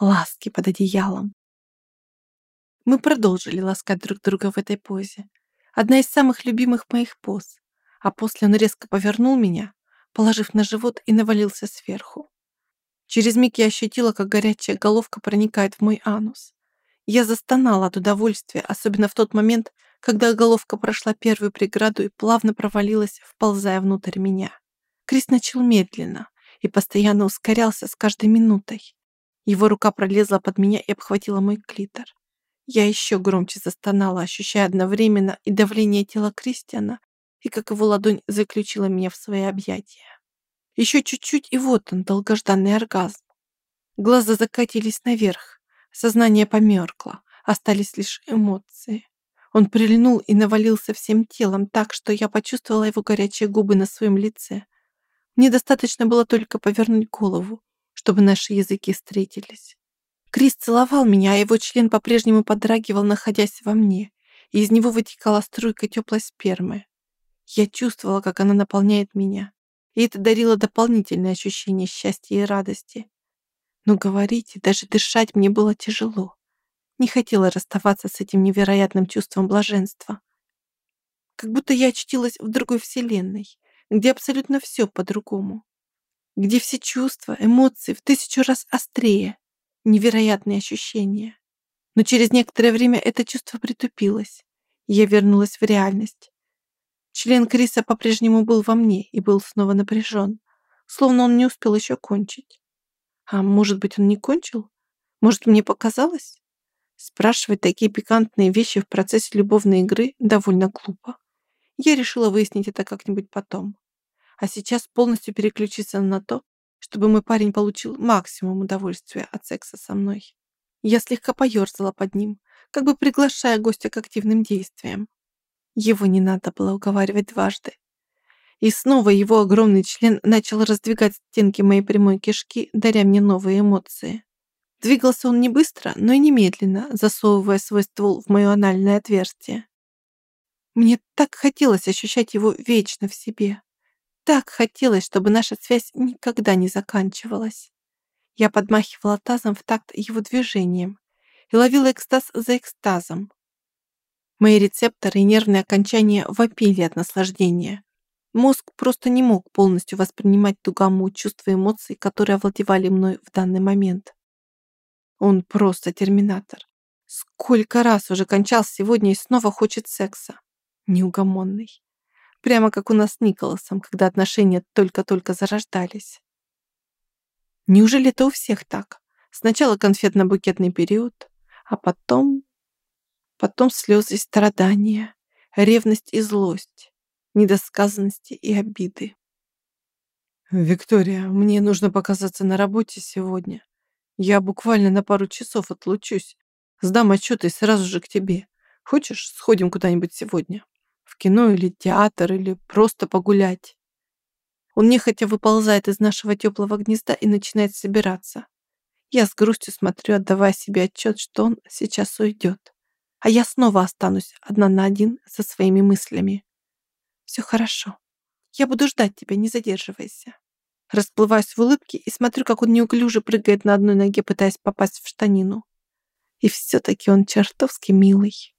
ласки под одеялом. Мы продолжили ласкать друг друга в этой позе. Одна из самых любимых моих поз. А после он резко повернул меня, положив на живот и навалился сверху. Через миг я ощутила, как горячая головка проникает в мой анус. Я застонала от удовольствия, особенно в тот момент, когда головка прошла первую преграду и плавно провалилась, вползая внутрь меня. Крис начал медленно и постоянно ускорялся с каждой минутой. Его рука пролезла под меня и обхватила мой клитор. Я еще громче застонала, ощущая одновременно и давление тела Кристиана, и как его ладонь заключила меня в свои объятия. Еще чуть-чуть, и вот он, долгожданный оргазм. Глаза закатились наверх, сознание померкло, остались лишь эмоции. Он прильнул и навалился всем телом так, что я почувствовала его горячие губы на своем лице. Мне достаточно было только повернуть голову, чтобы наши языки встретились. Крис целовал меня, а его член по-прежнему подрагивал, находясь во мне, и из него вытекала струйка теплой спермы. Я чувствовала, как она наполняет меня, и это дарило дополнительное ощущение счастья и радости. Но говорить и даже дышать мне было тяжело. Не хотела расставаться с этим невероятным чувством блаженства. Как будто я очутилась в другой вселенной, где абсолютно все по-другому. Где все чувства, эмоции в тысячу раз острее, невероятные ощущения. Но через некоторое время это чувство притупилось, я вернулась в реальность. Член Криса по-прежнему был во мне и был снова напряжен, словно он не успел еще кончить. А может быть, он не кончил? Может, мне показалось? Спрашивать такие пикантные вещи в процессе любовной игры довольно глупо. Я решила выяснить это как-нибудь потом. А сейчас полностью переключиться на то, чтобы мой парень получил максимум удовольствия от секса со мной. Я слегка поерзала под ним, как бы приглашая гостя к активным действиям. Его не надо было уговаривать дважды. И снова его огромный член начал раздвигать стенки моей прямой кишки, даря мне новые эмоции. Двигался он не быстро, но и немедленно, засовывая свой ствол в мое анальное отверстие. Мне так хотелось ощущать его вечно в себе. Так хотелось, чтобы наша связь никогда не заканчивалась. Я подмахивала тазом в такт его движением и ловила экстаз за экстазом. Мои рецепторы и нервные окончания вопили от наслаждения. Мозг просто не мог полностью воспринимать ту гамму чувств и эмоций, которые овладевали мной в данный момент. Он просто терминатор. Сколько раз уже кончал сегодня и снова хочет секса. Неугомонный. Прямо как у нас с Николасом, когда отношения только-только зарождались. Неужели это у всех так? Сначала конфетно-букетный период, а потом... Потом слезы и страдания, ревность и злость, недосказанности и обиды. «Виктория, мне нужно показаться на работе сегодня. Я буквально на пару часов отлучусь. Сдам отчет и сразу же к тебе. Хочешь, сходим куда-нибудь сегодня?» В кино или театр, или просто погулять. Он нехотя выползает из нашего теплого гнезда и начинает собираться. Я с грустью смотрю, отдавая себе отчет, что он сейчас уйдет. А я снова останусь одна на один со своими мыслями. Все хорошо. Я буду ждать тебя, не задерживайся. Расплываюсь в улыбке и смотрю, как он неуклюже прыгает на одной ноге, пытаясь попасть в штанину. И все-таки он чертовски милый.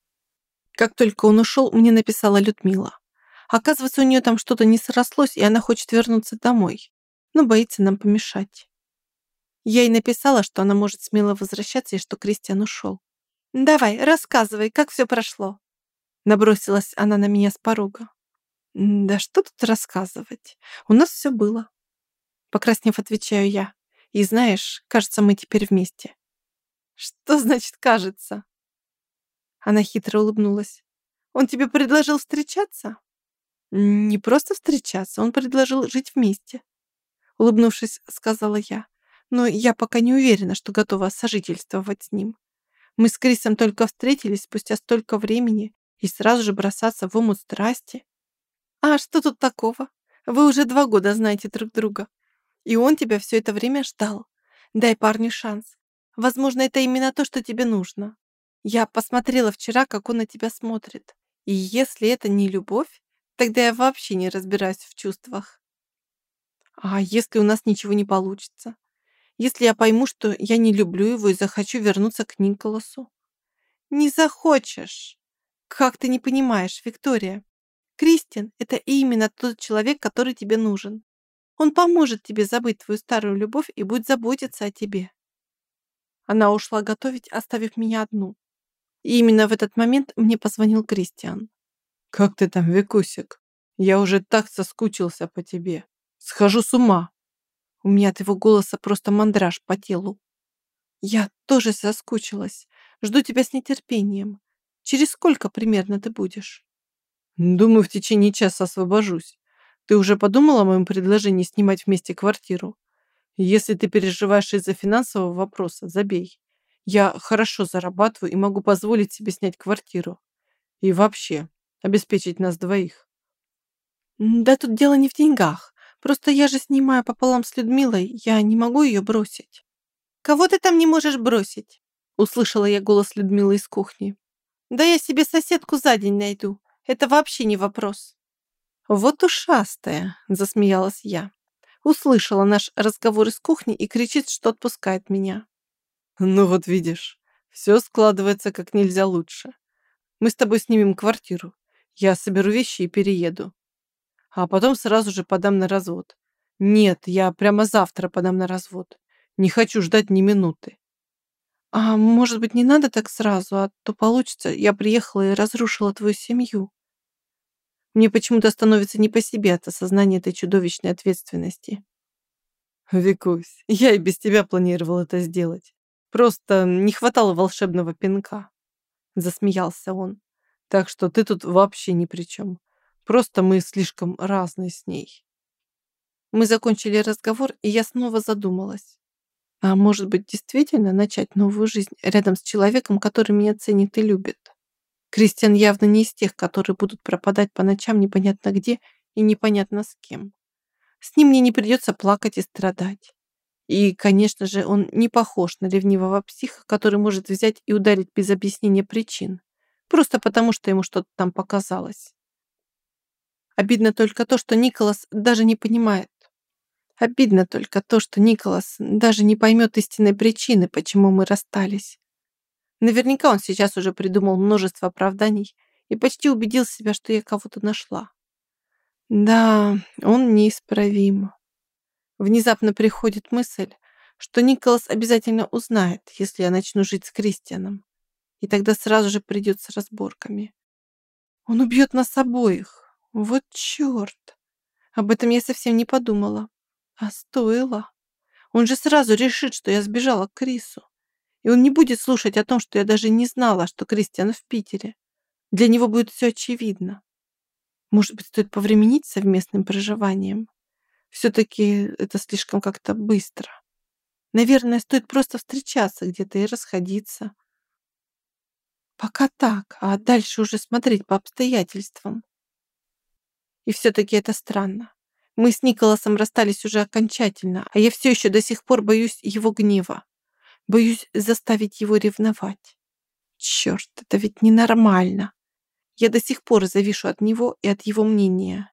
Как только он ушел, мне написала Людмила. Оказывается, у нее там что-то не срослось, и она хочет вернуться домой, но боится нам помешать. Я ей написала, что она может смело возвращаться и что Кристиан ушел. «Давай, рассказывай, как все прошло?» Набросилась она на меня с порога. «Да что тут рассказывать? У нас все было». Покраснев, отвечаю я. «И знаешь, кажется, мы теперь вместе». «Что значит «кажется»?» Она хитро улыбнулась. «Он тебе предложил встречаться?» «Не просто встречаться, он предложил жить вместе», улыбнувшись, сказала я. «Но я пока не уверена, что готова сожительствовать с ним. Мы с Крисом только встретились спустя столько времени и сразу же бросаться в омут страсти. А что тут такого? Вы уже два года знаете друг друга. И он тебя все это время ждал. Дай парню шанс. Возможно, это именно то, что тебе нужно. Я посмотрела вчера, как он на тебя смотрит. И если это не любовь, тогда я вообще не разбираюсь в чувствах. А если у нас ничего не получится? если я пойму, что я не люблю его и захочу вернуться к Николасу? Не захочешь. Как ты не понимаешь, Виктория? Кристиан — это именно тот человек, который тебе нужен. Он поможет тебе забыть твою старую любовь и будет заботиться о тебе. Она ушла готовить, оставив меня одну. И именно в этот момент мне позвонил Кристиан. «Как ты там, Викусик? Я уже так соскучился по тебе. Схожу с ума». У меня от его голоса просто мандраж по телу. «Я тоже соскучилась. Жду тебя с нетерпением. Через сколько примерно ты будешь?» «Думаю, в течение часа освобожусь. Ты уже подумала о моем предложении снимать вместе квартиру? Если ты переживаешь из-за финансового вопроса, забей. Я хорошо зарабатываю и могу позволить себе снять квартиру. И вообще, обеспечить нас двоих. Да тут дело не в деньгах. Просто я же снимаю пополам с Людмилой, я не могу ее бросить. Кого ты там не можешь бросить? Услышала я голос Людмилы из кухни. Да я себе соседку за день найду. Это вообще не вопрос. Вот ушастая, засмеялась я. Услышала наш разговор из кухни и кричит, что отпускает меня. Ну вот видишь, все складывается как нельзя лучше. Мы с тобой снимем квартиру. Я соберу вещи и перееду. А потом сразу же подам на развод. Нет, я прямо завтра подам на развод. Не хочу ждать ни минуты. А может быть, не надо так сразу, а то получится, я приехала и разрушила твою семью. Мне почему-то становится не по себе от осознания этой чудовищной ответственности. Викусь, я и без тебя планировал это сделать. Просто не хватало волшебного пинка. Засмеялся он. Так что ты тут вообще ни при чем. Просто мы слишком разные с ней. Мы закончили разговор, и я снова задумалась. А может быть, действительно начать новую жизнь рядом с человеком, который меня ценит и любит? Кристиан явно не из тех, которые будут пропадать по ночам непонятно где и непонятно с кем. С ним мне не придется плакать и страдать. И, конечно же, он не похож на ревнивого психа, который может взять и ударить без объяснения причин, просто потому что ему что-то там показалось. Обидно только то, что Николас даже не понимает. Обидно только то, что Николас даже не поймет истинной причины, почему мы расстались. Наверняка он сейчас уже придумал множество оправданий и почти убедил себя, что я кого-то нашла. Да, он неисправим. Внезапно приходит мысль, что Николас обязательно узнает, если я начну жить с Кристианом. И тогда сразу же придет разборками. Он убьет нас обоих. Вот черт. Об этом я совсем не подумала. А стоило. Он же сразу решит, что я сбежала к Крису. И он не будет слушать о том, что я даже не знала, что Кристиан в Питере. Для него будет все очевидно. Может быть, стоит повременить совместным проживанием? Все-таки это слишком как-то быстро. Наверное, стоит просто встречаться где-то и расходиться. Пока так, а дальше уже смотреть по обстоятельствам. И все-таки это странно. Мы с Николасом расстались уже окончательно, а я все еще до сих пор боюсь его гнева. Боюсь заставить его ревновать. Черт, это ведь ненормально. Я до сих пор завишу от него и от его мнения.